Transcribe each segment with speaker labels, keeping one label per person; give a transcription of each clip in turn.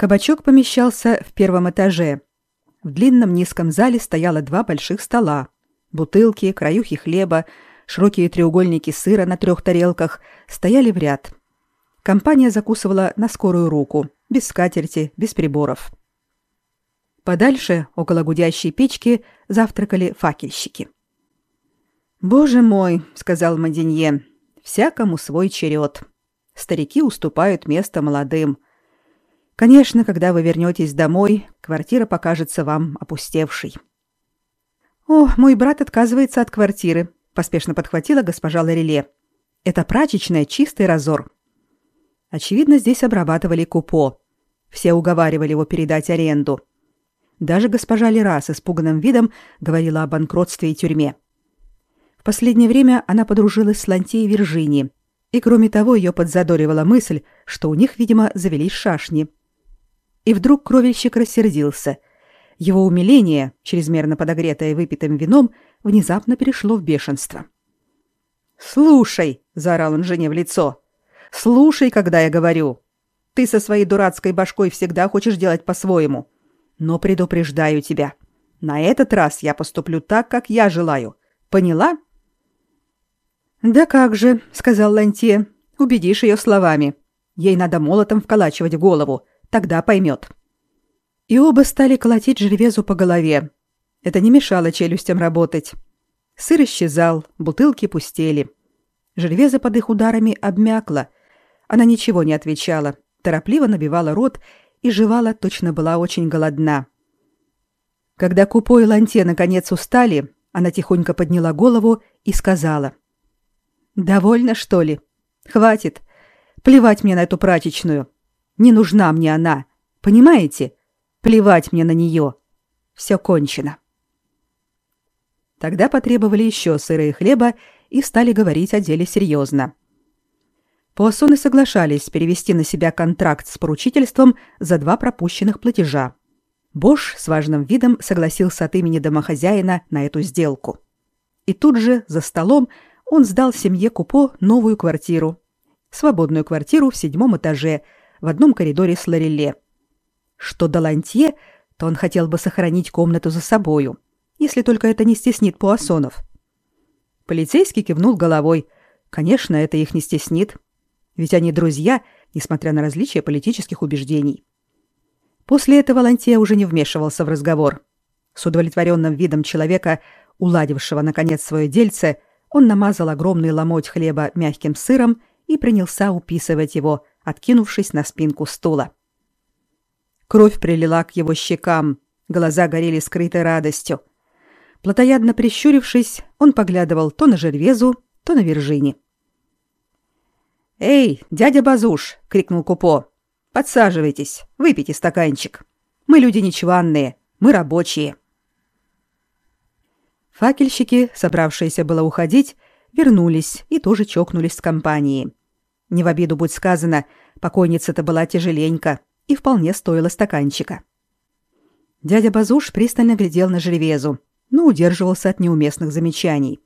Speaker 1: Кабачок помещался в первом этаже. В длинном низком зале стояло два больших стола. Бутылки, краюхи хлеба, широкие треугольники сыра на трех тарелках стояли в ряд. Компания закусывала на скорую руку, без скатерти, без приборов. Подальше, около гудящей печки, завтракали факельщики. «Боже мой», — сказал Маденье, — «всякому свой черед. Старики уступают место молодым. Конечно, когда вы вернетесь домой, квартира покажется вам опустевшей. О, мой брат отказывается от квартиры, поспешно подхватила госпожа Лареле. Это прачечная чистый разор. Очевидно, здесь обрабатывали купо. Все уговаривали его передать аренду. Даже госпожа Лера с испуганным видом говорила о банкротстве и тюрьме. В последнее время она подружилась с Ланти и Виржини, и кроме того ее подзадоривала мысль, что у них, видимо, завелись шашни – и вдруг кровельщик рассердился. Его умиление, чрезмерно подогретое выпитым вином, внезапно перешло в бешенство. «Слушай!» — заорал он жене в лицо. «Слушай, когда я говорю. Ты со своей дурацкой башкой всегда хочешь делать по-своему. Но предупреждаю тебя. На этот раз я поступлю так, как я желаю. Поняла?» «Да как же», — сказал Лантье. «Убедишь ее словами. Ей надо молотом вколачивать голову, Тогда поймет. И оба стали колотить Жервезу по голове. Это не мешало челюстям работать. Сыр исчезал, бутылки пустели. Жервеза под их ударами обмякла. Она ничего не отвечала, торопливо набивала рот и жевала, точно была очень голодна. Когда Купо и Ланте наконец устали, она тихонько подняла голову и сказала. «Довольно, что ли? Хватит. Плевать мне на эту прачечную. Не нужна мне она. Понимаете? Плевать мне на нее. Все кончено. Тогда потребовали еще сыра и хлеба и стали говорить о деле серьезно. Пуассоны соглашались перевести на себя контракт с поручительством за два пропущенных платежа. Бош с важным видом согласился от имени домохозяина на эту сделку. И тут же, за столом, он сдал семье Купо новую квартиру. Свободную квартиру в седьмом этаже – в одном коридоре с Лореле. Что до Лантье, то он хотел бы сохранить комнату за собою, если только это не стеснит Пуассонов. Полицейский кивнул головой. Конечно, это их не стеснит. Ведь они друзья, несмотря на различия политических убеждений. После этого Лантье уже не вмешивался в разговор. С удовлетворенным видом человека, уладившего, наконец, свое дельце, он намазал огромный ломоть хлеба мягким сыром и принялся уписывать его, откинувшись на спинку стула. Кровь прилила к его щекам, глаза горели скрытой радостью. Плотоядно прищурившись, он поглядывал то на Жервезу, то на Вержини. «Эй, дядя Базуш!» — крикнул Купо. «Подсаживайтесь, выпейте стаканчик. Мы люди нечванные, мы рабочие». Факельщики, собравшиеся было уходить, вернулись и тоже чокнулись с компанией. Не в обиду будь сказано, покойница-то была тяжеленька и вполне стоила стаканчика. Дядя Базуш пристально глядел на Жервезу, но удерживался от неуместных замечаний.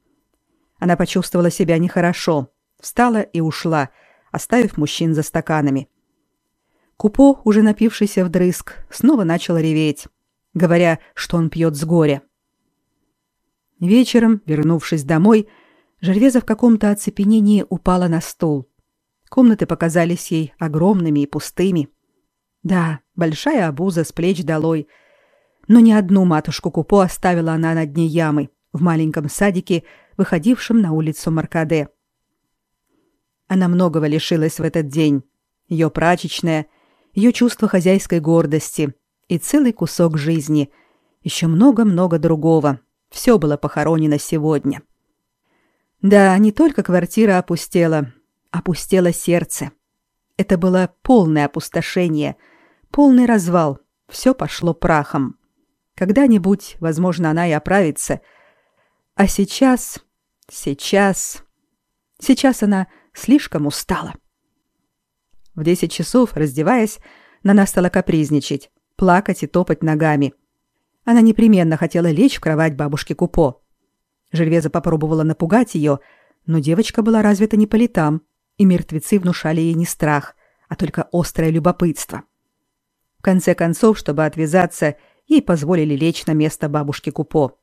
Speaker 1: Она почувствовала себя нехорошо, встала и ушла, оставив мужчин за стаканами. Купо, уже напившийся вдрызг, снова начал реветь, говоря, что он пьет с горя. Вечером, вернувшись домой, Жервеза в каком-то оцепенении упала на стол. Комнаты показались ей огромными и пустыми. Да, большая обуза с плеч долой. Но ни одну матушку Купо оставила она на дне ямы, в маленьком садике, выходившем на улицу Маркаде. Она многого лишилась в этот день. Ее прачечная, ее чувство хозяйской гордости и целый кусок жизни. Еще много-много другого. Все было похоронено сегодня. Да, не только квартира опустела, опустело сердце. Это было полное опустошение, полный развал. Все пошло прахом. Когда-нибудь, возможно, она и оправится. А сейчас... Сейчас... Сейчас она слишком устала. В десять часов, раздеваясь, Нана стала капризничать, плакать и топать ногами. Она непременно хотела лечь в кровать бабушки Купо. Жильвеза попробовала напугать ее, но девочка была развита не по летам и мертвецы внушали ей не страх, а только острое любопытство. конце концов, чтобы отвязаться, ей позволили лечь на место бабушки Купо.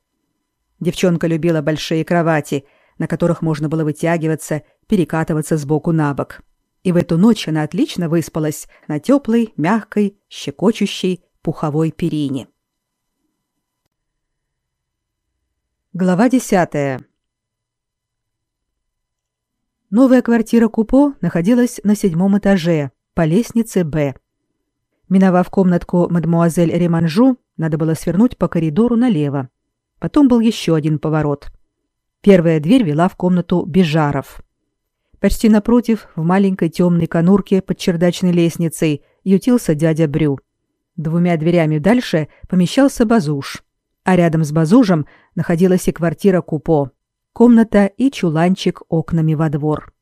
Speaker 1: Девчонка любила большие кровати, на которых можно было вытягиваться, перекатываться с боку на бок. И в эту ночь она отлично выспалась на теплой, мягкой, щекочущей пуховой перине. Глава десятая. Новая квартира Купо находилась на седьмом этаже, по лестнице «Б». Миновав комнатку мадмуазель Реманжу, надо было свернуть по коридору налево. Потом был еще один поворот. Первая дверь вела в комнату Бежаров. Почти напротив, в маленькой темной конурке под чердачной лестницей, ютился дядя Брю. Двумя дверями дальше помещался Базуш. А рядом с Базужем находилась и квартира Купо. Комната и чуланчик окнами во двор.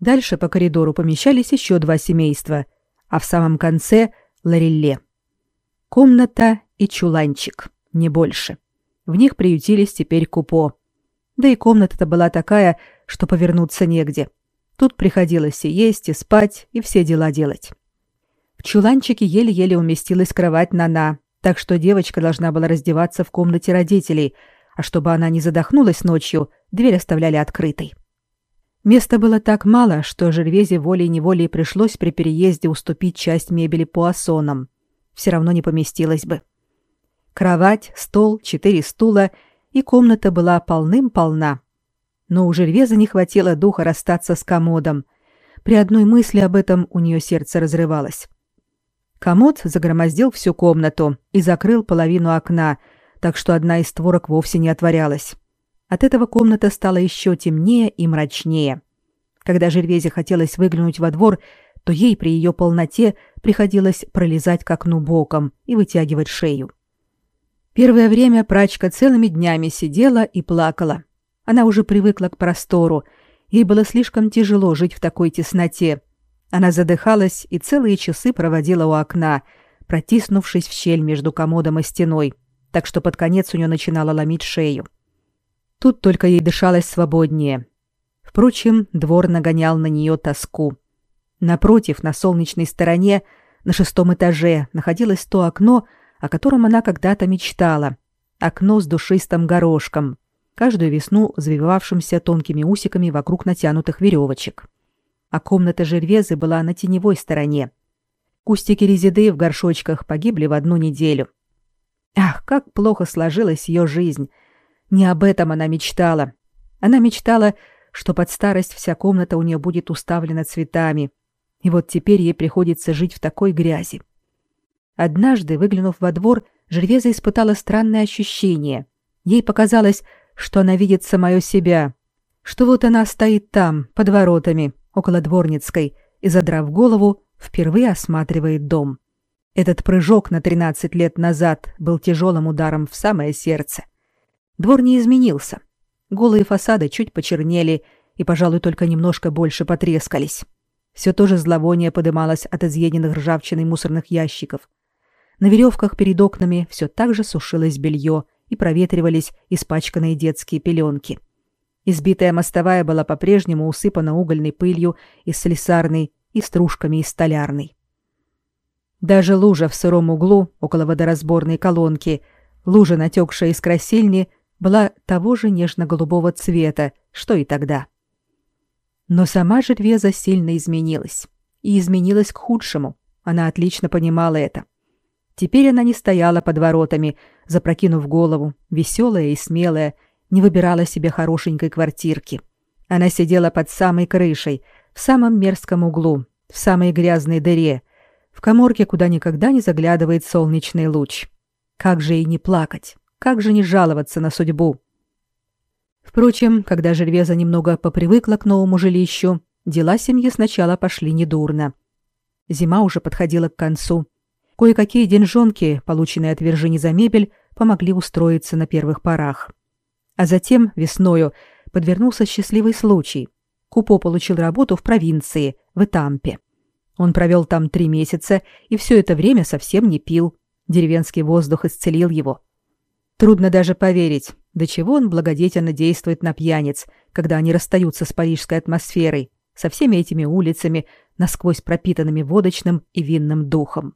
Speaker 1: Дальше по коридору помещались еще два семейства, а в самом конце Ларилле. Комната и чуланчик, не больше. В них приютились теперь купо. Да и комната-то была такая, что повернуться негде. Тут приходилось и есть, и спать, и все дела делать. В чуланчике еле-еле уместилась кровать Нана, так что девочка должна была раздеваться в комнате родителей, а чтобы она не задохнулась ночью, дверь оставляли открытой. Места было так мало, что Жервезе волей-неволей пришлось при переезде уступить часть мебели пуассонам. Все равно не поместилось бы. Кровать, стол, четыре стула, и комната была полным-полна. Но у Жервеза не хватило духа расстаться с комодом. При одной мысли об этом у нее сердце разрывалось. Комод загромоздил всю комнату и закрыл половину окна, так что одна из створок вовсе не отворялась. От этого комната стала еще темнее и мрачнее. Когда Жервезе хотелось выглянуть во двор, то ей при ее полноте приходилось пролезать к окну боком и вытягивать шею. Первое время прачка целыми днями сидела и плакала. Она уже привыкла к простору. Ей было слишком тяжело жить в такой тесноте. Она задыхалась и целые часы проводила у окна, протиснувшись в щель между комодом и стеной, так что под конец у нее начинало ломить шею. Тут только ей дышалось свободнее. Впрочем, двор нагонял на нее тоску. Напротив, на солнечной стороне, на шестом этаже, находилось то окно, о котором она когда-то мечтала. Окно с душистым горошком, каждую весну завивавшимся тонкими усиками вокруг натянутых веревочек. А комната Жервезы была на теневой стороне. Кустики резиды в горшочках погибли в одну неделю. Ах, как плохо сложилась ее жизнь, не об этом она мечтала. Она мечтала, что под старость вся комната у нее будет уставлена цветами. И вот теперь ей приходится жить в такой грязи. Однажды, выглянув во двор, Жервеза испытала странное ощущение. Ей показалось, что она видит самое себя, что вот она стоит там, под воротами, около Дворницкой, и, задрав голову, впервые осматривает дом. Этот прыжок на 13 лет назад был тяжелым ударом в самое сердце. Двор не изменился. Голые фасады чуть почернели и, пожалуй, только немножко больше потрескались. Все то же зловоние подымалось от изъеденных ржавчиной мусорных ящиков. На веревках перед окнами все так же сушилось белье и проветривались испачканные детские пеленки. Избитая мостовая была по-прежнему усыпана угольной пылью из слесарной и стружками из столярной. Даже лужа в сыром углу около водоразборной колонки, лужа, натекшая из красильни, была того же нежно-голубого цвета, что и тогда. Но сама Жервеза сильно изменилась. И изменилась к худшему. Она отлично понимала это. Теперь она не стояла под воротами, запрокинув голову, веселая и смелая, не выбирала себе хорошенькой квартирки. Она сидела под самой крышей, в самом мерзком углу, в самой грязной дыре, в коморке, куда никогда не заглядывает солнечный луч. Как же ей не плакать? Как же не жаловаться на судьбу? Впрочем, когда Жервеза немного попривыкла к новому жилищу, дела семьи сначала пошли недурно. Зима уже подходила к концу. Кое-какие деньжонки, полученные от Вержини за мебель, помогли устроиться на первых порах. А затем, весною, подвернулся счастливый случай. Купо получил работу в провинции, в Этампе. Он провел там три месяца и все это время совсем не пил. Деревенский воздух исцелил его. Трудно даже поверить, до чего он благодетельно действует на пьяниц, когда они расстаются с парижской атмосферой, со всеми этими улицами, насквозь пропитанными водочным и винным духом.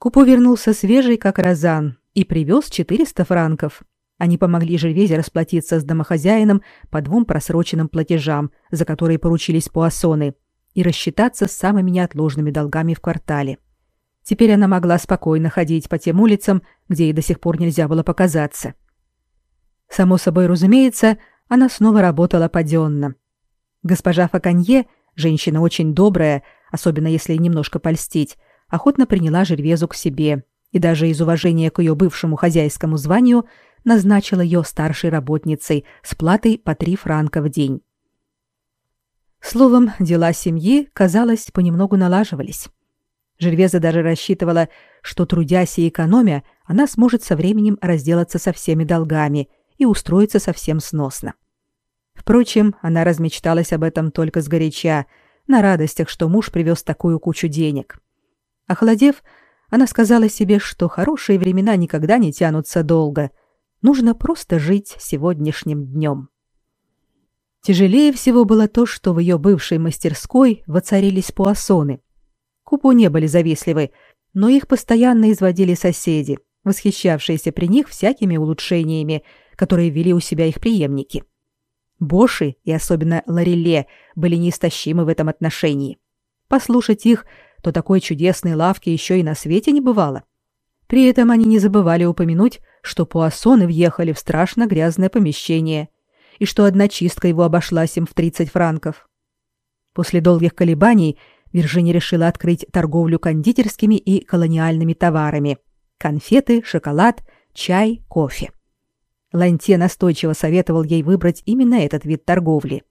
Speaker 1: Купо вернулся свежий, как розан, и привез 400 франков. Они помогли Жервезе расплатиться с домохозяином по двум просроченным платежам, за которые поручились пуассоны, и рассчитаться с самыми неотложными долгами в квартале. Теперь она могла спокойно ходить по тем улицам, где ей до сих пор нельзя было показаться. Само собой разумеется, она снова работала паденно. Госпожа Факанье, женщина очень добрая, особенно если немножко польстить, охотно приняла Жервезу к себе и даже из уважения к ее бывшему хозяйскому званию назначила ее старшей работницей с платой по три франка в день. Словом, дела семьи, казалось, понемногу налаживались. Жервеза даже рассчитывала, что, трудясь и экономя, она сможет со временем разделаться со всеми долгами и устроиться совсем сносно. Впрочем, она размечталась об этом только сгоряча, на радостях, что муж привез такую кучу денег. Охладев, она сказала себе, что хорошие времена никогда не тянутся долго. Нужно просто жить сегодняшним днем. Тяжелее всего было то, что в ее бывшей мастерской воцарились пуассоны. Купу не были завистливы, но их постоянно изводили соседи, восхищавшиеся при них всякими улучшениями, которые вели у себя их преемники. Боши и особенно Лареле были неистощимы в этом отношении. Послушать их, то такой чудесной лавки еще и на свете не бывало. При этом они не забывали упомянуть, что пуассоны въехали в страшно грязное помещение и что одна чистка его обошлась им в 30 франков. После долгих колебаний Виржиния решила открыть торговлю кондитерскими и колониальными товарами – конфеты, шоколад, чай, кофе. Ланте настойчиво советовал ей выбрать именно этот вид торговли.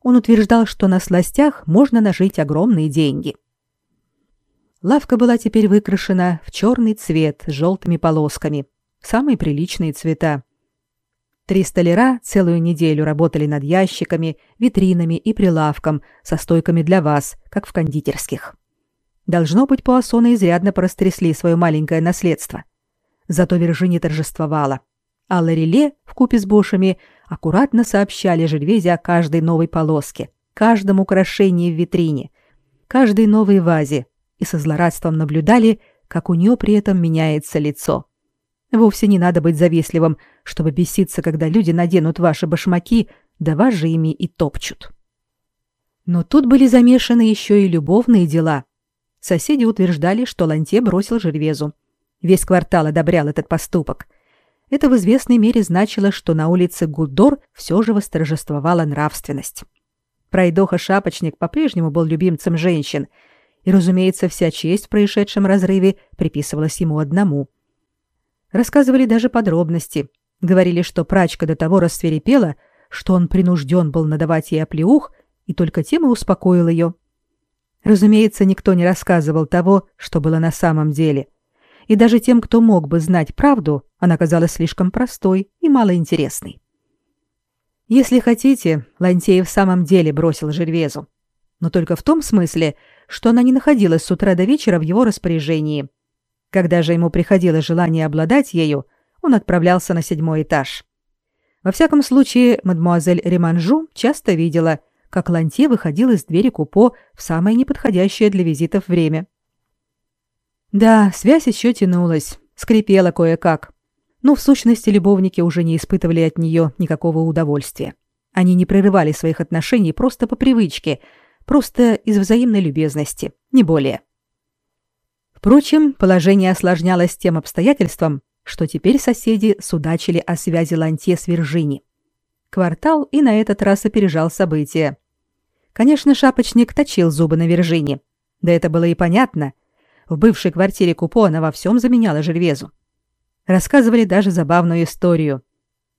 Speaker 1: Он утверждал, что на сластях можно нажить огромные деньги. Лавка была теперь выкрашена в черный цвет с желтыми полосками, самые приличные цвета. Три столяра целую неделю работали над ящиками, витринами и прилавком со стойками для вас, как в кондитерских. Должно быть, пуассоны изрядно порастрясли свое маленькое наследство. Зато Виржини торжествовала. А Лареле вкупе с Бошами аккуратно сообщали Жильвезе о каждой новой полоске, каждом украшении в витрине, каждой новой вазе и со злорадством наблюдали, как у нее при этом меняется лицо. Вовсе не надо быть завистливым, чтобы беситься, когда люди наденут ваши башмаки, да вас же ими и топчут. Но тут были замешаны еще и любовные дела. Соседи утверждали, что Ланте бросил Жервезу. Весь квартал одобрял этот поступок. Это в известной мере значило, что на улице Гудор все же восторжествовала нравственность. Пройдоха-шапочник по-прежнему был любимцем женщин, и, разумеется, вся честь в происшедшем разрыве приписывалась ему одному – Рассказывали даже подробности. Говорили, что прачка до того рассверепела, что он принужден был надавать ей оплеух, и только тем и успокоил ее. Разумеется, никто не рассказывал того, что было на самом деле. И даже тем, кто мог бы знать правду, она казалась слишком простой и малоинтересной. Если хотите, Лантеев в самом деле бросил Жервезу. Но только в том смысле, что она не находилась с утра до вечера в его распоряжении – когда же ему приходило желание обладать ею, он отправлялся на седьмой этаж. Во всяком случае, мадмуазель Реманжу часто видела, как Ланте выходил из двери купо в самое неподходящее для визитов время. Да, связь еще тянулась, скрипела кое-как. Но в сущности любовники уже не испытывали от нее никакого удовольствия. Они не прерывали своих отношений просто по привычке, просто из взаимной любезности, не более. Впрочем, положение осложнялось тем обстоятельством, что теперь соседи судачили о связи Ланте с Виржини. Квартал и на этот раз опережал события. Конечно, шапочник точил зубы на Виржини. Да это было и понятно. В бывшей квартире Купо она во всем заменяла Жервезу. Рассказывали даже забавную историю.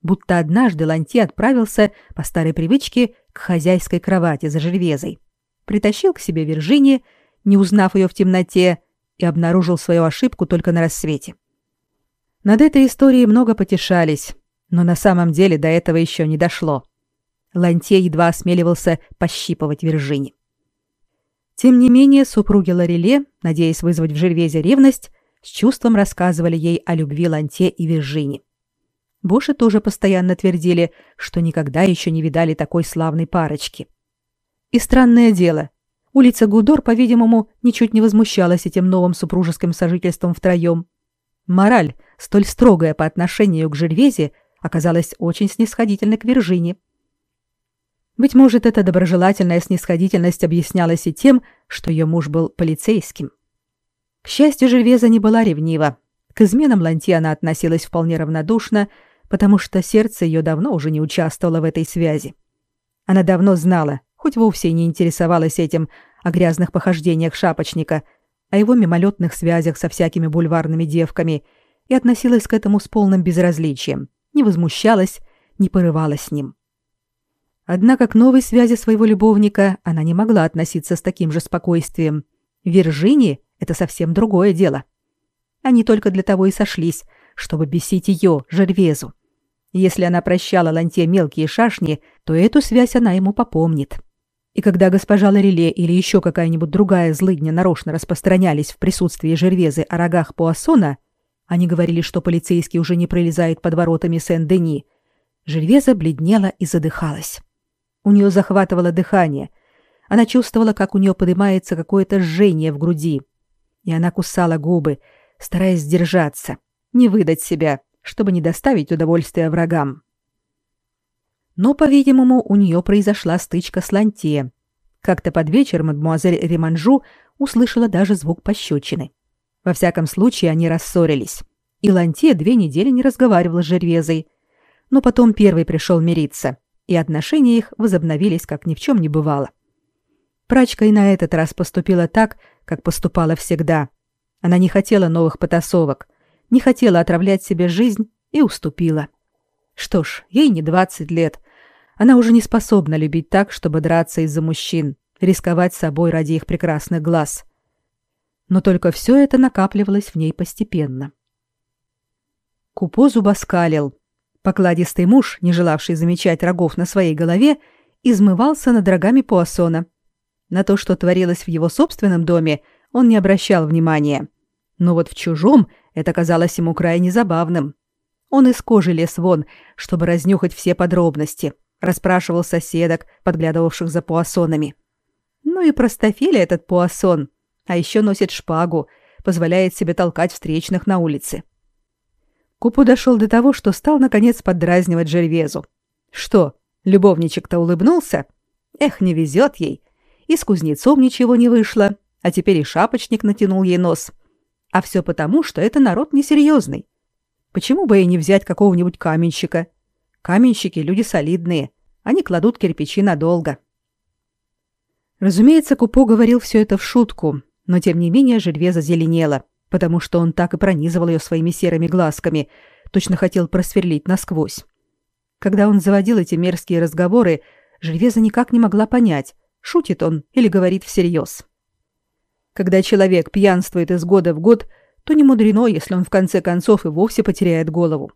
Speaker 1: Будто однажды Ланте отправился по старой привычке к хозяйской кровати за Жервезой. Притащил к себе Виржини, не узнав ее в темноте, и обнаружил свою ошибку только на рассвете. Над этой историей много потешались, но на самом деле до этого еще не дошло. Ланте едва осмеливался пощипывать Виржини. Тем не менее, супруги Лореле, надеясь вызвать в Жервезе ревность, с чувством рассказывали ей о любви Ланте и Виржини. Боши тоже постоянно твердили, что никогда еще не видали такой славной парочки. И странное дело, Улица Гудор, по-видимому, ничуть не возмущалась этим новым супружеским сожительством втроем. Мораль, столь строгая по отношению к Жервезе, оказалась очень снисходительной к Виржине. Быть может, эта доброжелательная снисходительность объяснялась и тем, что ее муж был полицейским. К счастью, Жервеза не была ревнива. К изменам Ланти она относилась вполне равнодушно, потому что сердце ее давно уже не участвовало в этой связи. Она давно знала, хоть вовсе и не интересовалась этим, о грязных похождениях шапочника, о его мимолетных связях со всякими бульварными девками и относилась к этому с полным безразличием, не возмущалась, не порывалась с ним. Однако к новой связи своего любовника она не могла относиться с таким же спокойствием. Виржини — это совсем другое дело. Они только для того и сошлись, чтобы бесить ее, Жервезу. Если она прощала Ланте мелкие шашни, то эту связь она ему попомнит. И когда госпожа Лореле или еще какая-нибудь другая злыдня нарочно распространялись в присутствии Жервезы о рогах Пуассона, они говорили, что полицейский уже не пролезает под воротами Сен-Дени, Жервеза бледнела и задыхалась. У нее захватывало дыхание. Она чувствовала, как у нее поднимается какое-то жжение в груди. И она кусала губы, стараясь сдержаться, не выдать себя, чтобы не доставить удовольствия врагам. Но, по-видимому, у нее произошла стычка с Ланте. Как-то под вечер мадемуазель Реманжу услышала даже звук пощечины. Во всяком случае, они рассорились. И Ланте две недели не разговаривала с Жервезой. Но потом первый пришел мириться — и отношения их возобновились, как ни в чем не бывало. Прачка и на этот раз поступила так, как поступала всегда. Она не хотела новых потасовок, не хотела отравлять себе жизнь и уступила. Что ж, ей не 20 лет. Она уже не способна любить так, чтобы драться из-за мужчин, рисковать собой ради их прекрасных глаз. Но только все это накапливалось в ней постепенно. Купо зубоскалил, Покладистый муж, не желавший замечать рогов на своей голове, измывался над рогами Пуассона. На то, что творилось в его собственном доме, он не обращал внимания. Но вот в чужом это казалось ему крайне забавным. Он из кожи лез вон, чтобы разнюхать все подробности, расспрашивал соседок, подглядывавших за пуассонами. Ну и простофиля этот пуассон, а еще носит шпагу, позволяет себе толкать встречных на улице. Купу дошел до того, что стал, наконец, поддразнивать Жервезу. Что, любовничек-то улыбнулся? Эх, не везет ей. И с кузнецом ничего не вышло, а теперь и шапочник натянул ей нос. А все потому, что это народ несерьезный. Почему бы и не взять какого-нибудь каменщика? Каменщики — люди солидные. Они кладут кирпичи надолго. Разумеется, Купо говорил все это в шутку, но тем не менее Жильвеза зеленела потому что он так и пронизывал ее своими серыми глазками, точно хотел просверлить насквозь. Когда он заводил эти мерзкие разговоры, Жильвеза никак не могла понять, шутит он или говорит всерьез. Когда человек пьянствует из года в год, то не мудрено, если он в конце концов и вовсе потеряет голову.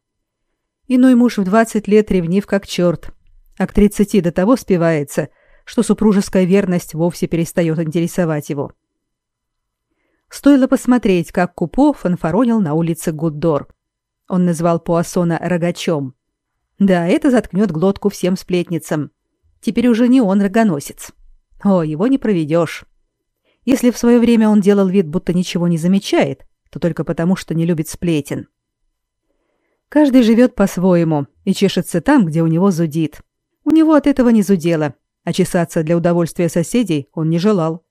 Speaker 1: Иной муж в 20 лет ревнив как черт, а к 30 до того спивается, что супружеская верность вовсе перестает интересовать его. — Стоило посмотреть, как Купо фанфаронил на улице Гуддор. Он назвал Пуассона рогачом. Да, это заткнет глотку всем сплетницам. Теперь уже не он рогоносец. О, его не проведешь. Если в свое время он делал вид, будто ничего не замечает, то только потому, что не любит сплетен. Каждый живет по-своему и чешется там, где у него зудит. У него от этого не зудело, а чесаться для удовольствия соседей он не желал.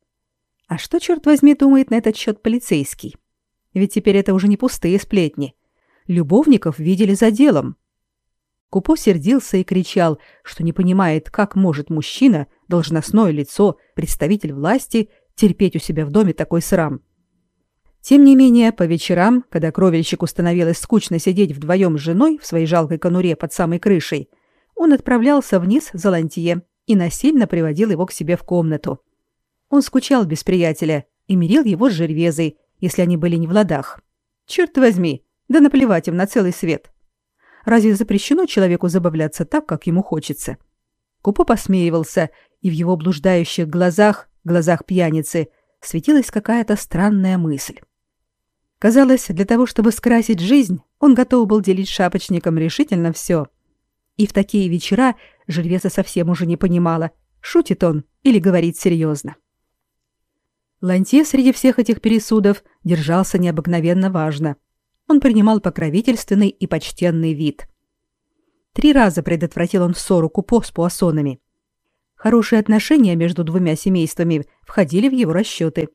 Speaker 1: А что, черт возьми, думает на этот счет полицейский? Ведь теперь это уже не пустые сплетни. Любовников видели за делом. Купо сердился и кричал, что не понимает, как может мужчина, должностное лицо, представитель власти, терпеть у себя в доме такой срам. Тем не менее, по вечерам, когда кровельщику становилось скучно сидеть вдвоем с женой в своей жалкой конуре под самой крышей, он отправлялся вниз за лантье и насильно приводил его к себе в комнату. Он скучал без приятеля и мирил его с Жервезой, если они были не в ладах. Черт возьми, да наплевать им на целый свет. Разве запрещено человеку забавляться так, как ему хочется? Купо посмеивался, и в его блуждающих глазах, глазах пьяницы, светилась какая-то странная мысль. Казалось, для того, чтобы скрасить жизнь, он готов был делить шапочникам решительно все. И в такие вечера Жильвеза совсем уже не понимала, шутит он или говорит серьезно. Ланте среди всех этих пересудов держался необыкновенно важно. Он принимал покровительственный и почтенный вид. Три раза предотвратил он ссору Купо с пуассонами. Хорошие отношения между двумя семействами входили в его расчеты.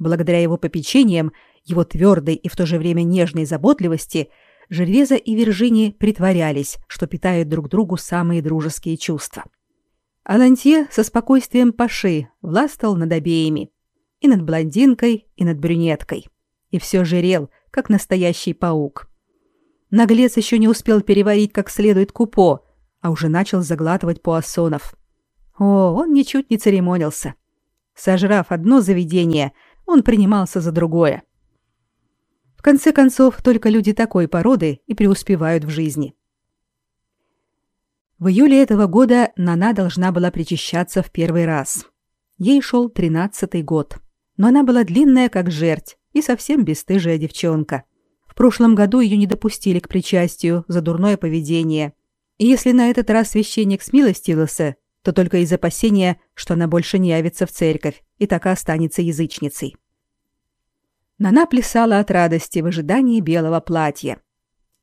Speaker 1: Благодаря его попечениям, его твердой и в то же время нежной заботливости, Жервеза и Виржини притворялись, что питают друг другу самые дружеские чувства. Алантье со спокойствием паши властвовал над обеими. И над блондинкой, и над брюнеткой. И все жирел, как настоящий паук. Наглец еще не успел переварить как следует купо, а уже начал заглатывать пуассонов. О, он ничуть не церемонился. Сожрав одно заведение, он принимался за другое. Конце концов, только люди такой породы и преуспевают в жизни. В июле этого года Нана должна была причащаться в первый раз. Ей шел тринадцатый год, но она была длинная, как жерть, и совсем бесстыжая девчонка. В прошлом году ее не допустили к причастию за дурное поведение. И если на этот раз священник смилостивился, то только из опасения, что она больше не явится в церковь и так и останется язычницей. Нана плясала от радости в ожидании белого платья.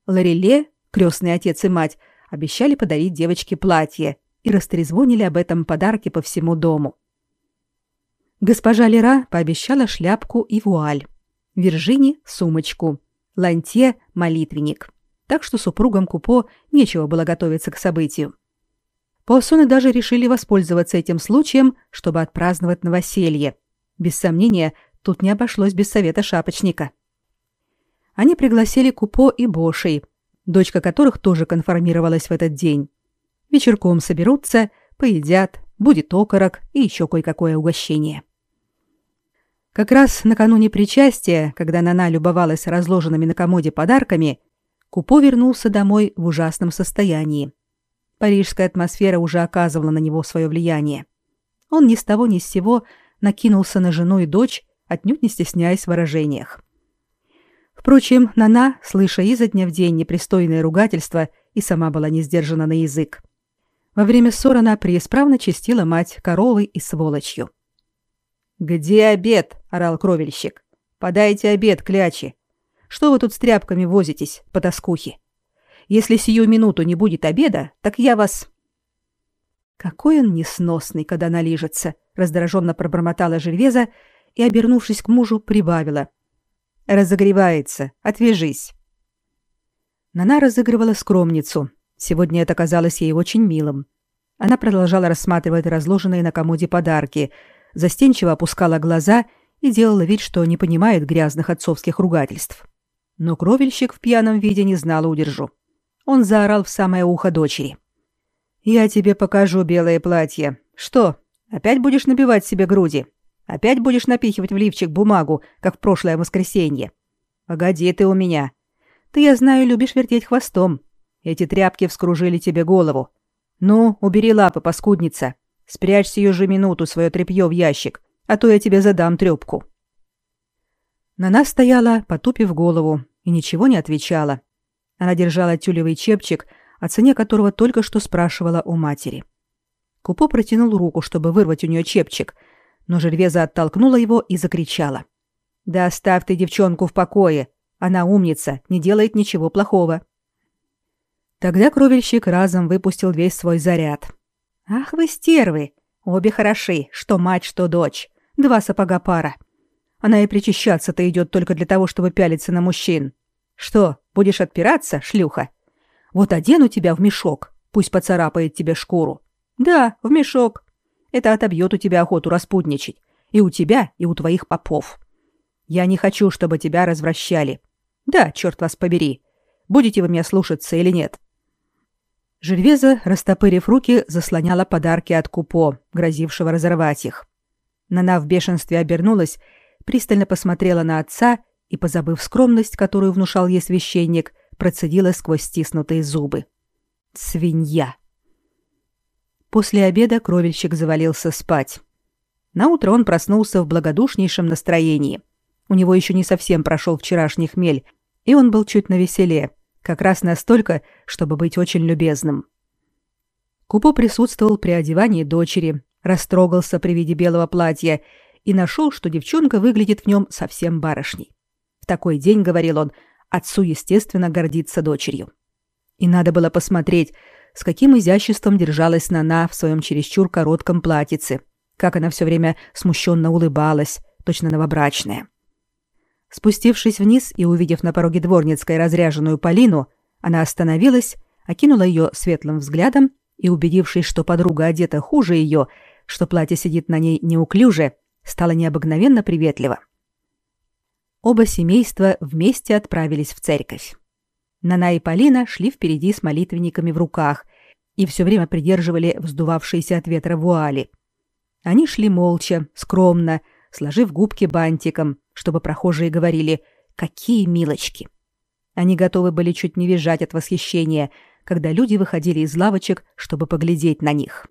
Speaker 1: Лореле, крестный отец и мать, обещали подарить девочке платье и растрезвонили об этом подарке по всему дому. Госпожа Лера пообещала шляпку и вуаль. Виржини — сумочку. Лантье — молитвенник. Так что супругам Купо нечего было готовиться к событию. Паусоны даже решили воспользоваться этим случаем, чтобы отпраздновать новоселье. Без сомнения, тут не обошлось без совета шапочника. Они пригласили Купо и Бошей, дочка которых тоже конформировалась в этот день. Вечерком соберутся, поедят, будет окорок и еще кое-какое угощение. Как раз накануне причастия, когда Нана любовалась разложенными на комоде подарками, Купо вернулся домой в ужасном состоянии. Парижская атмосфера уже оказывала на него свое влияние. Он ни с того ни с сего накинулся на жену и дочь, отнюдь не стесняясь в выражениях. Впрочем, Нана, слыша изо дня в день непристойное ругательство, и сама была не сдержана на язык. Во время ссоры она преисправно чистила мать коровой и сволочью. «Где обед?» — орал кровельщик. «Подайте обед, клячи! Что вы тут с тряпками возитесь, потаскухи? Если сию минуту не будет обеда, так я вас...» «Какой он несносный, когда налижется!» — раздраженно пробормотала Жильвеза и, обернувшись к мужу, прибавила — Разогревается. Отвяжись. Нана разыгрывала скромницу. Сегодня это казалось ей очень милым. Она продолжала рассматривать разложенные на комоде подарки, застенчиво опускала глаза и делала вид, что не понимает грязных отцовских ругательств. Но кровельщик в пьяном виде не знал удержу. Он заорал в самое ухо дочери. «Я тебе покажу белое платье. Что, опять будешь набивать себе груди? Опять будешь напихивать в лифчик бумагу, как в прошлое воскресенье. Погоди ты у меня. Ты, я знаю, любишь вертеть хвостом. Эти тряпки вскружили тебе голову. Ну, убери лапы, паскудница. Спрячь сию же минуту свое тряпье в ящик, а то я тебе задам трёпку. Нана стояла, потупив голову, и ничего не отвечала. Она держала тюлевый чепчик, о цене которого только что спрашивала у матери. Купо протянул руку, чтобы вырвать у нее чепчик — но Жервеза оттолкнула его и закричала. «Да оставь ты девчонку в покое. Она умница, не делает ничего плохого». Тогда кровельщик разом выпустил весь свой заряд. «Ах вы стервы! Обе хороши, что мать, что дочь. Два сапога пара. Она и причащаться-то идет только для того, чтобы пялиться на мужчин. Что, будешь отпираться, шлюха? Вот одену тебя в мешок, пусть поцарапает тебе шкуру. Да, в мешок. Это отобьет у тебя охоту распутничать. И у тебя, и у твоих попов. Я не хочу, чтобы тебя развращали. Да, черт вас побери. Будете вы меня слушаться или нет?» Жильвеза, растопырив руки, заслоняла подарки от Купо, грозившего разорвать их. Нана в бешенстве обернулась, пристально посмотрела на отца и, позабыв скромность, которую внушал ей священник, процедила сквозь стиснутые зубы. «Свинья!» После обеда кровельщик завалился спать. Наутро он проснулся в благодушнейшем настроении. У него еще не совсем прошел вчерашний хмель, и он был чуть навеселее, как раз настолько, чтобы быть очень любезным. Купо присутствовал при одевании дочери, растрогался при виде белого платья и нашел, что девчонка выглядит в нем совсем барышней. В такой день, говорил он, отцу, естественно, гордиться дочерью. И надо было посмотреть, с каким изяществом держалась Нана в своем чересчур коротком платьице, как она все время смущенно улыбалась, точно новобрачная. Спустившись вниз и увидев на пороге дворницкой разряженную Полину, она остановилась, окинула ее светлым взглядом и, убедившись, что подруга одета хуже ее, что платье сидит на ней неуклюже, стала необыкновенно приветлива. Оба семейства вместе отправились в церковь. Нана и Полина шли впереди с молитвенниками в руках и все время придерживали вздувавшиеся от ветра вуали. Они шли молча, скромно, сложив губки бантиком, чтобы прохожие говорили «какие милочки». Они готовы были чуть не визжать от восхищения, когда люди выходили из лавочек, чтобы поглядеть на них.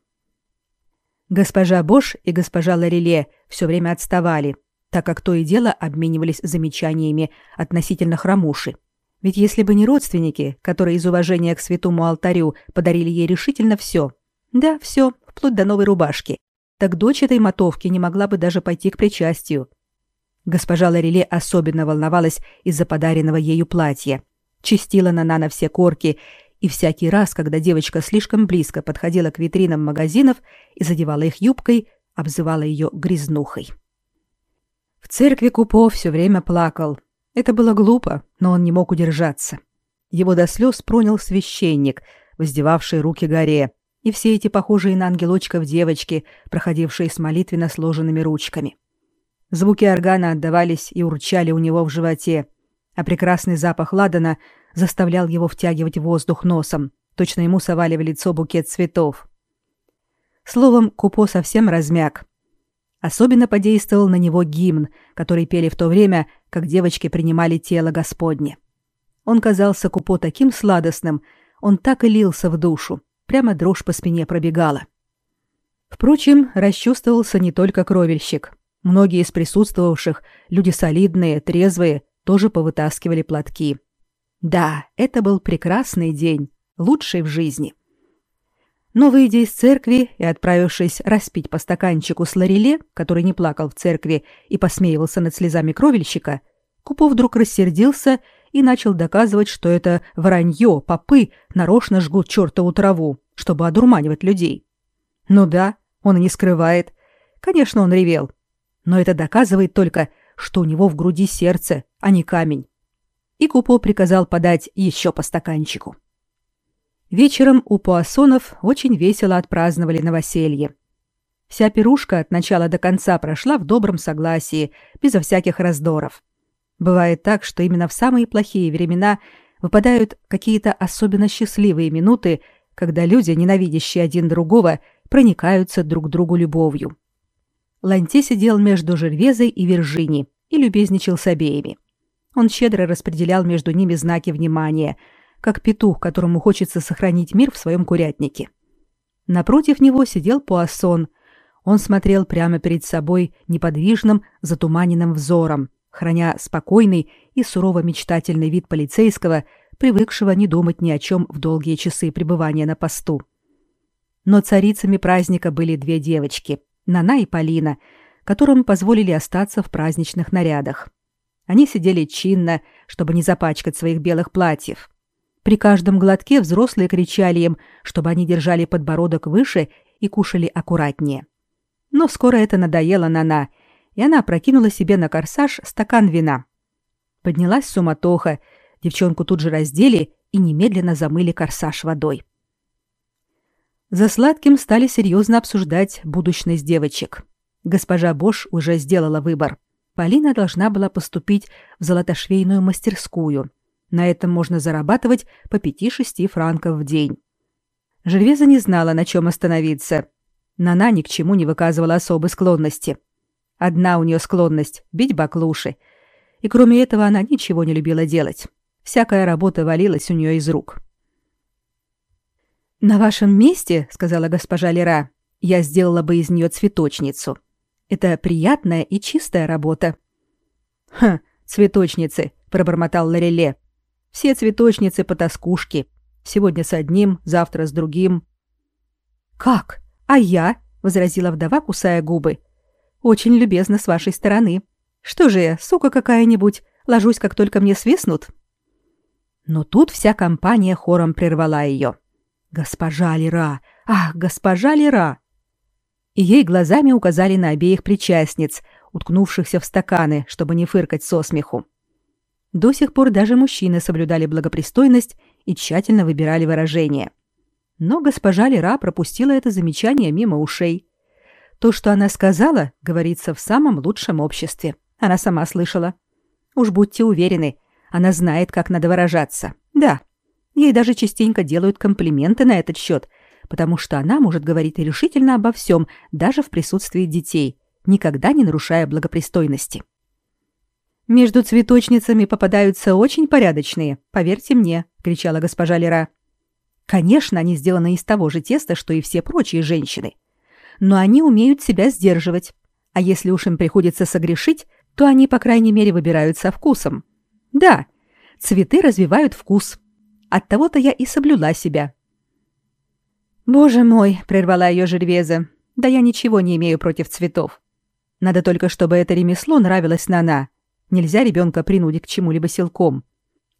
Speaker 1: Госпожа Бош и госпожа Лареле все время отставали, так как то и дело обменивались замечаниями относительно хромуши. Ведь если бы не родственники, которые из уважения к святому алтарю подарили ей решительно все, да, все, вплоть до новой рубашки, так дочь этой мотовки не могла бы даже пойти к причастию. Госпожа Лареле особенно волновалась из-за подаренного ею платья. Чистила Нана на все корки, и всякий раз, когда девочка слишком близко подходила к витринам магазинов и задевала их юбкой, обзывала ее грязнухой. В церкви Купо все время плакал, это было глупо, но он не мог удержаться. Его до слез пронял священник, воздевавший руки горе, и все эти похожие на ангелочков девочки, проходившие с молитвенно сложенными ручками. Звуки органа отдавались и урчали у него в животе, а прекрасный запах ладана заставлял его втягивать воздух носом, точно ему совали в лицо букет цветов. Словом, Купо совсем размяк, Особенно подействовал на него гимн, который пели в то время, как девочки принимали тело Господне. Он казался Купо таким сладостным, он так и лился в душу, прямо дрожь по спине пробегала. Впрочем, расчувствовался не только кровельщик. Многие из присутствовавших, люди солидные, трезвые, тоже повытаскивали платки. Да, это был прекрасный день, лучший в жизни. Но, выйдя из церкви и отправившись распить по стаканчику с Лареле, который не плакал в церкви и посмеивался над слезами кровельщика, Купо вдруг рассердился и начал доказывать, что это вранье, попы нарочно жгут чертову траву, чтобы одурманивать людей. Ну да, он и не скрывает. Конечно, он ревел. Но это доказывает только, что у него в груди сердце, а не камень. И Купо приказал подать еще по стаканчику. Вечером у Пуассонов очень весело отпраздновали новоселье. Вся пирушка от начала до конца прошла в добром согласии, безо всяких раздоров. Бывает так, что именно в самые плохие времена выпадают какие-то особенно счастливые минуты, когда люди, ненавидящие один другого, проникаются друг другу любовью. Ланте сидел между Жервезой и Виржини и любезничал с обеими. Он щедро распределял между ними знаки внимания – как петух, которому хочется сохранить мир в своем курятнике. Напротив него сидел Пуассон. Он смотрел прямо перед собой неподвижным, затуманенным взором, храня спокойный и сурово мечтательный вид полицейского, привыкшего не думать ни о чем в долгие часы пребывания на посту. Но царицами праздника были две девочки, Нана и Полина, которым позволили остаться в праздничных нарядах. Они сидели чинно, чтобы не запачкать своих белых платьев. При каждом глотке взрослые кричали им, чтобы они держали подбородок выше и кушали аккуратнее. Но скоро это надоело Нана, и она прокинула себе на корсаж стакан вина. Поднялась суматоха, девчонку тут же раздели и немедленно замыли корсаж водой. За сладким стали серьезно обсуждать будущность девочек. Госпожа Бош уже сделала выбор. Полина должна была поступить в золотошвейную мастерскую – на этом можно зарабатывать по 5-6 франков в день. Жервеза не знала, на чем остановиться. Нана ни к чему не выказывала особой склонности. Одна у нее склонность — бить баклуши. И кроме этого она ничего не любила делать. Всякая работа валилась у нее из рук. «На вашем месте, — сказала госпожа Лера, — я сделала бы из нее цветочницу. Это приятная и чистая работа». «Хм, цветочницы», — пробормотал Лореле. Все цветочницы потаскушки. Сегодня с одним, завтра с другим. Как? А я? возразила вдова, кусая губы. Очень любезно с вашей стороны. Что же я, сука какая-нибудь, ложусь, как только мне свистнут?» Но тут вся компания хором прервала ее. «Госпожа Лера! Ах, госпожа Лера!» И ей глазами указали на обеих причастниц, уткнувшихся в стаканы, чтобы не фыркать со смеху. До сих пор даже мужчины соблюдали благопристойность и тщательно выбирали выражения. Но госпожа Лера пропустила это замечание мимо ушей. То, что она сказала, говорится в самом лучшем обществе. Она сама слышала. Уж будьте уверены, она знает, как надо выражаться. Да, ей даже частенько делают комплименты на этот счет, потому что она может говорить решительно обо всем, даже в присутствии детей, никогда не нарушая благопристойности. «Между цветочницами попадаются очень порядочные, поверьте мне», — кричала госпожа Лера. «Конечно, они сделаны из того же теста, что и все прочие женщины. Но они умеют себя сдерживать. А если уж им приходится согрешить, то они, по крайней мере, выбирают со вкусом. Да, цветы развивают вкус. От того-то я и соблюла себя». «Боже мой!» — прервала ее Жервеза. «Да я ничего не имею против цветов. Надо только, чтобы это ремесло нравилось Нана. Нельзя ребенка принудить к чему-либо силком.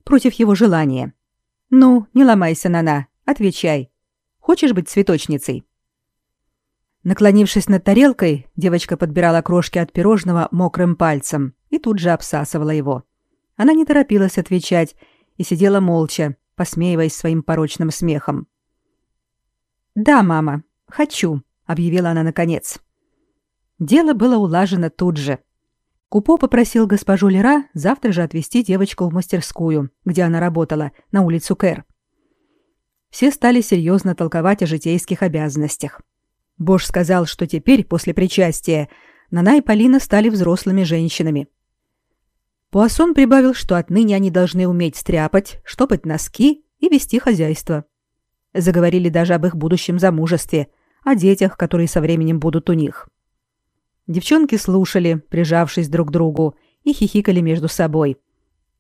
Speaker 1: Против его желания. Ну, не ломайся, Нана, отвечай. Хочешь быть цветочницей? Наклонившись над тарелкой, девочка подбирала крошки от пирожного мокрым пальцем и тут же обсасывала его. Она не торопилась отвечать и сидела молча, посмеиваясь своим порочным смехом. «Да, мама, хочу», — объявила она наконец. Дело было улажено тут же — Купо попросил госпожу Лера завтра же отвезти девочку в мастерскую, где она работала, на улицу Кэр. Все стали серьезно толковать о житейских обязанностях. Бош сказал, что теперь, после причастия, Нана и Полина стали взрослыми женщинами. Пуассон прибавил, что отныне они должны уметь стряпать, штопать носки и вести хозяйство. Заговорили даже об их будущем замужестве, о детях, которые со временем будут у них. Девчонки слушали, прижавшись друг к другу, и хихикали между собой.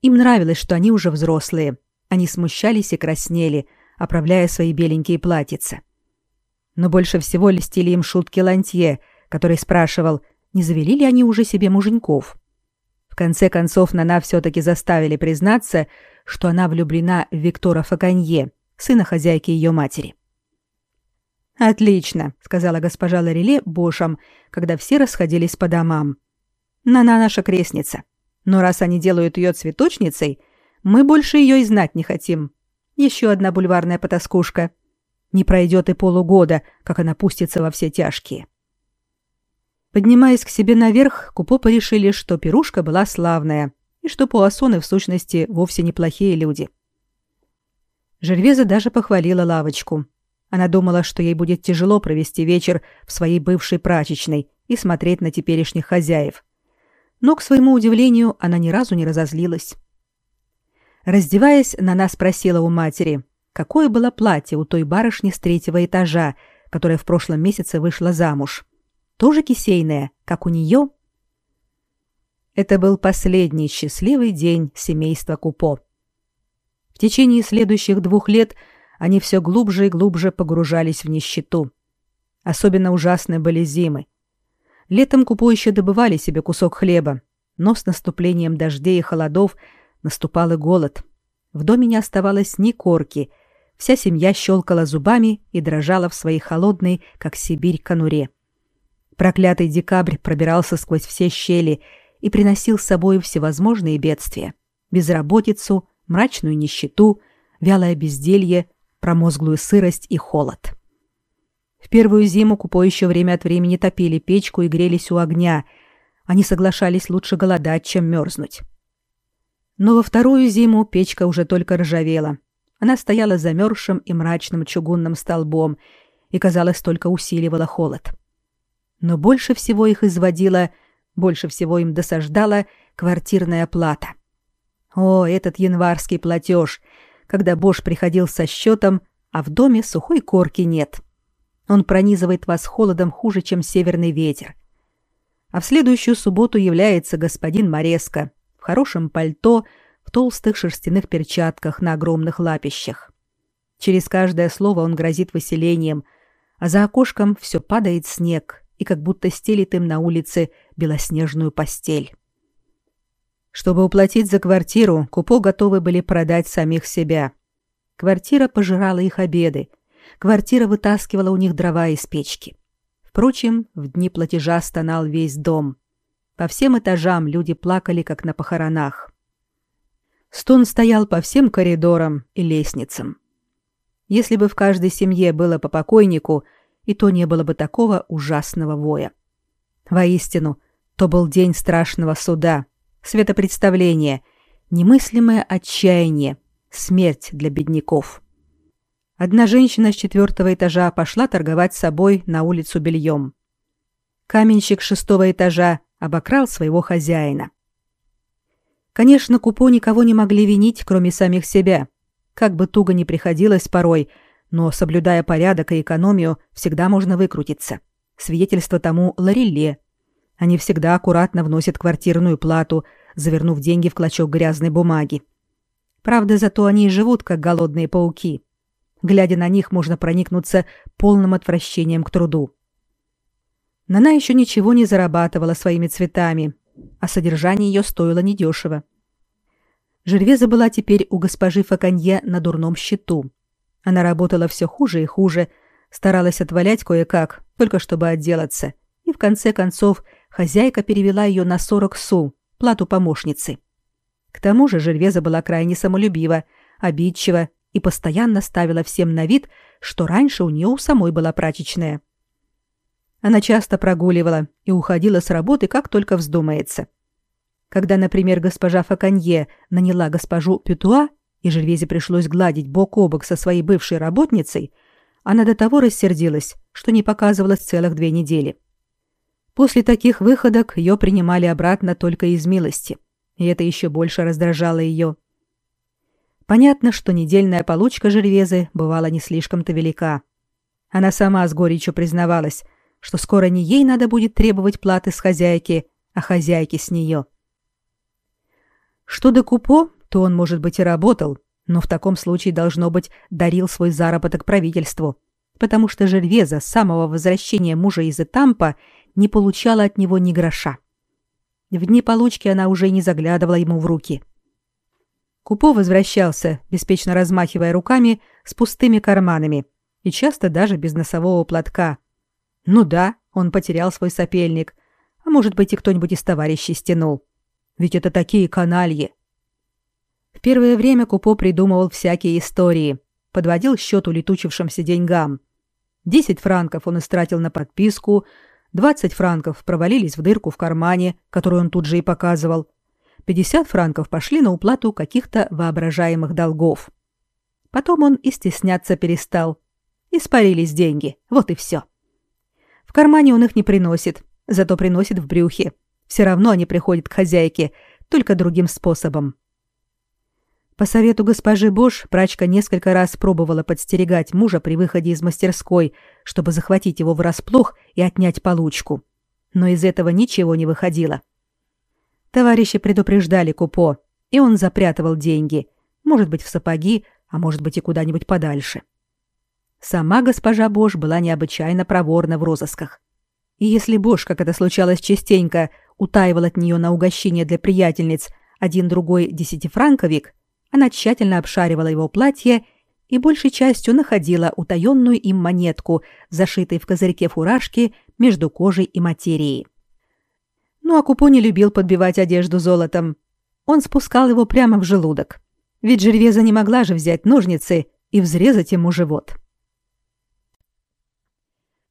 Speaker 1: Им нравилось, что они уже взрослые. Они смущались и краснели, оправляя свои беленькие платьица. Но больше всего льстили им шутки Лантье, который спрашивал, не завели ли они уже себе муженьков. В конце концов, Нана все-таки заставили признаться, что она влюблена в Виктора Факанье, сына хозяйки ее матери. «Отлично», — сказала госпожа Лареле Бошам, когда все расходились по домам. «Нана наша крестница. Но раз они делают ее цветочницей, мы больше ее и знать не хотим. Еще одна бульварная потаскушка. Не пройдет и полугода, как она пустится во все тяжкие». Поднимаясь к себе наверх, купопы решили, что пирушка была славная и что пуассоны в сущности вовсе неплохие люди. Жервеза даже похвалила лавочку — она думала, что ей будет тяжело провести вечер в своей бывшей прачечной и смотреть на теперешних хозяев. Но, к своему удивлению, она ни разу не разозлилась. Раздеваясь, Нана спросила у матери, какое было платье у той барышни с третьего этажа, которая в прошлом месяце вышла замуж. Тоже кисейное, как у нее? Это был последний счастливый день семейства Купо. В течение следующих двух лет – они все глубже и глубже погружались в нищету. Особенно ужасны были зимы. Летом купо еще добывали себе кусок хлеба, но с наступлением дождей и холодов наступал и голод. В доме не оставалось ни корки. Вся семья щелкала зубами и дрожала в своей холодной, как Сибирь, конуре. Проклятый декабрь пробирался сквозь все щели и приносил с собой всевозможные бедствия. Безработицу, мрачную нищету, вялое безделье, промозглую сырость и холод. В первую зиму Купо еще время от времени топили печку и грелись у огня. Они соглашались лучше голодать, чем мерзнуть. Но во вторую зиму печка уже только ржавела. Она стояла замерзшим и мрачным чугунным столбом и, казалось, только усиливала холод. Но больше всего их изводила, больше всего им досаждала квартирная плата. О, этот январский платеж — когда Бош приходил со счетом, а в доме сухой корки нет. Он пронизывает вас холодом хуже, чем северный ветер. А в следующую субботу является господин Мореско в хорошем пальто, в толстых шерстяных перчатках на огромных лапищах. Через каждое слово он грозит выселением, а за окошком все падает снег, и как будто стелит им на улице белоснежную постель. Чтобы уплатить за квартиру, Купо готовы были продать самих себя. Квартира пожирала их обеды. Квартира вытаскивала у них дрова из печки. Впрочем, в дни платежа стонал весь дом. По всем этажам люди плакали, как на похоронах. Стон стоял по всем коридорам и лестницам. Если бы в каждой семье было по покойнику, и то не было бы такого ужасного воя. Воистину, то был день страшного суда, светопредставление, немыслимое отчаяние, смерть для бедняков. Одна женщина с четвертого этажа пошла торговать собой на улицу бельем. Каменщик шестого этажа обокрал своего хозяина. Конечно, Купо никого не могли винить, кроме самих себя. Как бы туго ни приходилось порой, но, соблюдая порядок и экономию, всегда можно выкрутиться. Свидетельство тому Ларелле. Они всегда аккуратно вносят квартирную плату, завернув деньги в клочок грязной бумаги. Правда, зато они и живут, как голодные пауки. Глядя на них, можно проникнуться полным отвращением к труду. Нана еще ничего не зарабатывала своими цветами, а содержание ее стоило недешево. Жервеза была теперь у госпожи Факанье на дурном счету. Она работала все хуже и хуже, старалась отвалять кое-как, только чтобы отделаться, и в конце концов хозяйка перевела ее на 40 су, плату помощницы. К тому же Жервеза была крайне самолюбива, обидчива и постоянно ставила всем на вид, что раньше у нее у самой была прачечная. Она часто прогуливала и уходила с работы, как только вздумается. Когда, например, госпожа Факанье наняла госпожу Пютуа, и Жервезе пришлось гладить бок о бок со своей бывшей работницей, она до того рассердилась, что не показывалась целых две недели. После таких выходок ее принимали обратно только из милости, и это еще больше раздражало ее. Понятно, что недельная получка Жервезы бывала не слишком-то велика. Она сама с горечью признавалась, что скоро не ей надо будет требовать платы с хозяйки, а хозяйки с нее. Что до Купо, то он, может быть, и работал, но в таком случае, должно быть, дарил свой заработок правительству, потому что Жервеза с самого возвращения мужа из Этампа не получала от него ни гроша. В дни получки она уже не заглядывала ему в руки. Купо возвращался, беспечно размахивая руками с пустыми карманами и часто даже без носового платка. Ну да, он потерял свой сопельник, а может быть и кто-нибудь из товарищей стянул. Ведь это такие канальи. В первое время Купо придумывал всякие истории, подводил счет улетучившимся деньгам. Десять франков он истратил на подписку, двадцать франков провалились в дырку в кармане, которую он тут же и показывал – 50 франков пошли на уплату каких-то воображаемых долгов. Потом он и стесняться перестал. Испарились деньги, вот и все. В кармане он их не приносит, зато приносит в брюхе. Все равно они приходят к хозяйке, только другим способом. По совету госпожи Бош прачка несколько раз пробовала подстерегать мужа при выходе из мастерской, чтобы захватить его врасплох и отнять получку. Но из этого ничего не выходило. Товарищи предупреждали Купо, и он запрятывал деньги, может быть, в сапоги, а может быть и куда-нибудь подальше. Сама госпожа Бош была необычайно проворна в розысках. И если Бош, как это случалось частенько, утаивал от нее на угощение для приятельниц один-другой десятифранковик, она тщательно обшаривала его платье и большей частью находила утаенную им монетку, зашитой в козырьке фуражки между кожей и материей. Ну а Купо не любил подбивать одежду золотом. Он спускал его прямо в желудок. Ведь Жервеза не могла же взять ножницы и взрезать ему живот.